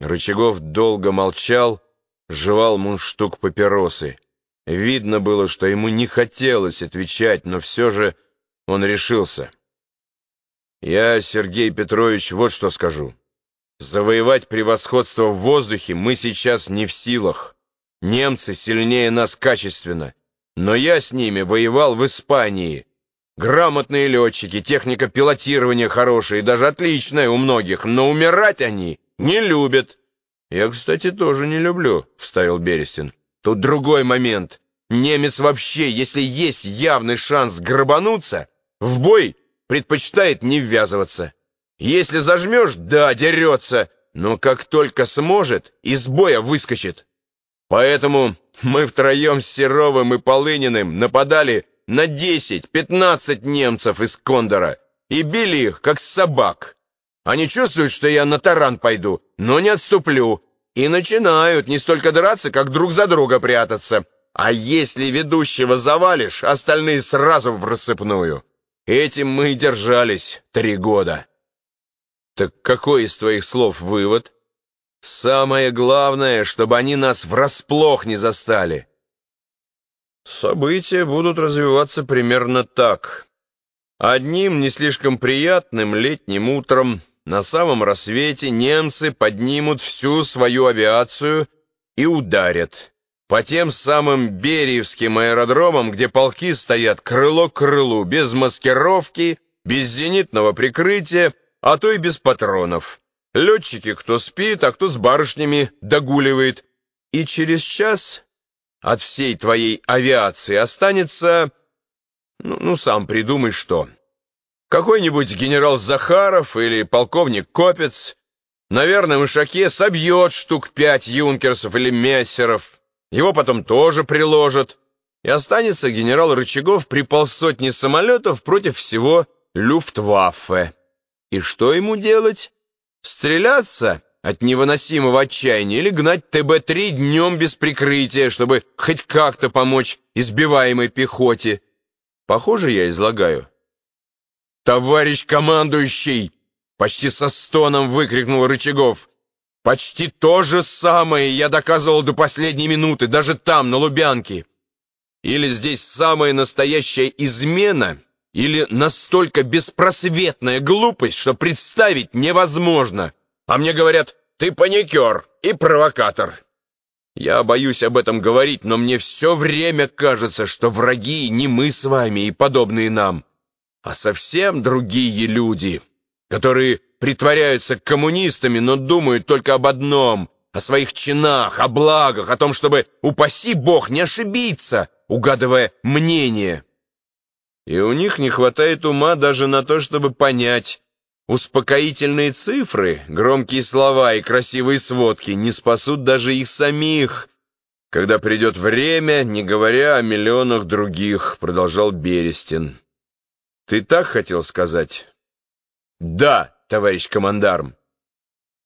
Рычагов долго молчал, жевал мундштук папиросы. Видно было, что ему не хотелось отвечать, но все же он решился. «Я, Сергей Петрович, вот что скажу. Завоевать превосходство в воздухе мы сейчас не в силах. Немцы сильнее нас качественно. Но я с ними воевал в Испании. Грамотные летчики, техника пилотирования хорошая и даже отличная у многих, но умирать они не любят. Я, кстати, тоже не люблю, вставил Берестин. Тут другой момент. Немец вообще, если есть явный шанс грабануться, в бой предпочитает не ввязываться. Если зажмешь, да, дерется, но как только сможет, из боя выскочит. Поэтому мы втроем с Серовым и Полыниным нападали на 10-15 немцев из Кондора и били их, как собак. Они чувствуют, что я на таран пойду, но не отступлю, и начинают не столько драться, как друг за друга прятаться. А если ведущего завалишь, остальные сразу в рассыпную. Этим мы и держались три года. Так какой из твоих слов вывод? Самое главное, чтобы они нас врасплох не застали. События будут развиваться примерно так. Одним не слишком приятным летним утром на самом рассвете немцы поднимут всю свою авиацию и ударят. По тем самым Бериевским аэродромам, где полки стоят крыло к крылу, без маскировки, без зенитного прикрытия, а то и без патронов. Летчики кто спит, а кто с барышнями догуливает. И через час от всей твоей авиации останется... Ну, ну сам придумай что. Какой-нибудь генерал Захаров или полковник Копец, наверное, в Ишаке собьет штук пять юнкерсов или мессеров. Его потом тоже приложат. И останется генерал Рычагов при полсотни самолетов против всего Люфтваффе. И что ему делать? Стреляться от невыносимого отчаяния или гнать ТБ-3 днем без прикрытия, чтобы хоть как-то помочь избиваемой пехоте. Похоже, я излагаю. «Товарищ командующий!» — почти со стоном выкрикнул Рычагов. «Почти то же самое я доказывал до последней минуты, даже там, на Лубянке. Или здесь самая настоящая измена, или настолько беспросветная глупость, что представить невозможно. А мне говорят, ты паникер и провокатор. Я боюсь об этом говорить, но мне все время кажется, что враги не мы с вами и подобные нам, а совсем другие люди, которые притворяются коммунистами, но думают только об одном — о своих чинах, о благах, о том, чтобы, упаси Бог, не ошибиться, угадывая мнение. И у них не хватает ума даже на то, чтобы понять, успокоительные цифры, громкие слова и красивые сводки не спасут даже их самих, когда придет время, не говоря о миллионах других, продолжал Берестин. Ты так хотел сказать? Да, товарищ командарм.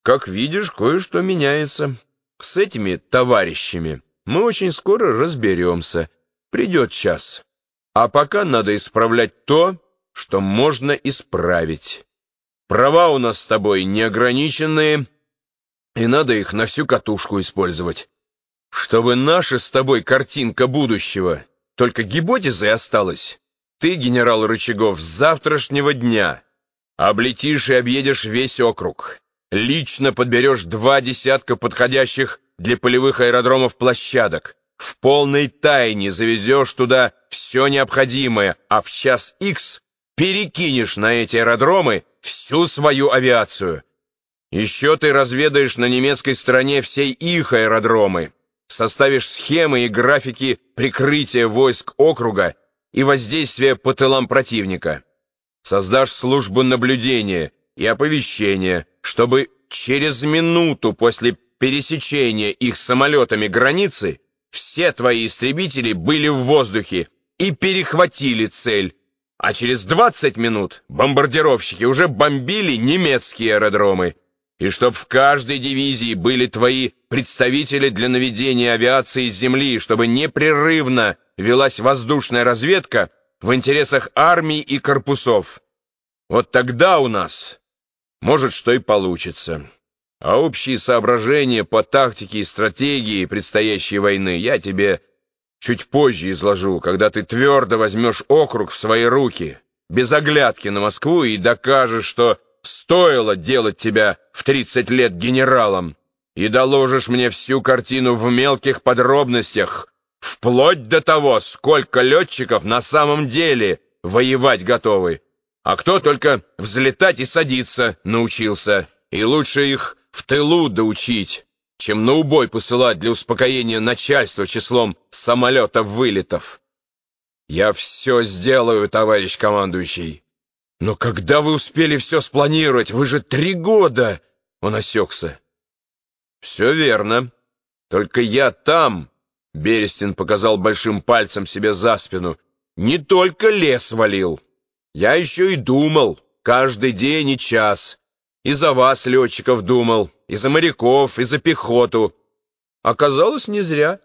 Как видишь, кое-что меняется. С этими товарищами мы очень скоро разберемся. Придет час. А пока надо исправлять то, что можно исправить. Права у нас с тобой неограниченные, и надо их на всю катушку использовать. Чтобы наша с тобой картинка будущего только гипотезой осталась, ты, генерал Рычагов, с завтрашнего дня облетишь и объедешь весь округ. Лично подберешь два десятка подходящих для полевых аэродромов площадок. В полной тайне завезешь туда все необходимое, а в час Х перекинешь на эти аэродромы всю свою авиацию. Еще ты разведаешь на немецкой стороне все их аэродромы, составишь схемы и графики прикрытия войск округа и воздействия по тылам противника. Создашь службу наблюдения и оповещения, чтобы через минуту после пересечения их самолетами границы все твои истребители были в воздухе и перехватили цель, а через 20 минут бомбардировщики уже бомбили немецкие аэродромы. И чтоб в каждой дивизии были твои представители для наведения авиации с земли, чтобы непрерывно велась воздушная разведка в интересах армий и корпусов. Вот тогда у нас, может, что и получится. А общие соображения по тактике и стратегии предстоящей войны я тебе чуть позже изложу, когда ты твердо возьмешь округ в свои руки, без оглядки на Москву и докажешь, что стоило делать тебя в 30 лет генералом, и доложишь мне всю картину в мелких подробностях, вплоть до того, сколько летчиков на самом деле воевать готовы, а кто только взлетать и садиться научился, и лучше их в тылу доучить, чем на убой посылать для успокоения начальства числом самолета-вылетов. Я все сделаю, товарищ командующий. Но когда вы успели все спланировать? Вы же три года!» Он осекся. «Все верно. Только я там...» Берестин показал большим пальцем себе за спину. «Не только лес валил. Я еще и думал. Каждый день и час. И за вас, летчиков, думал, и за моряков, и за пехоту. Оказалось, не зря.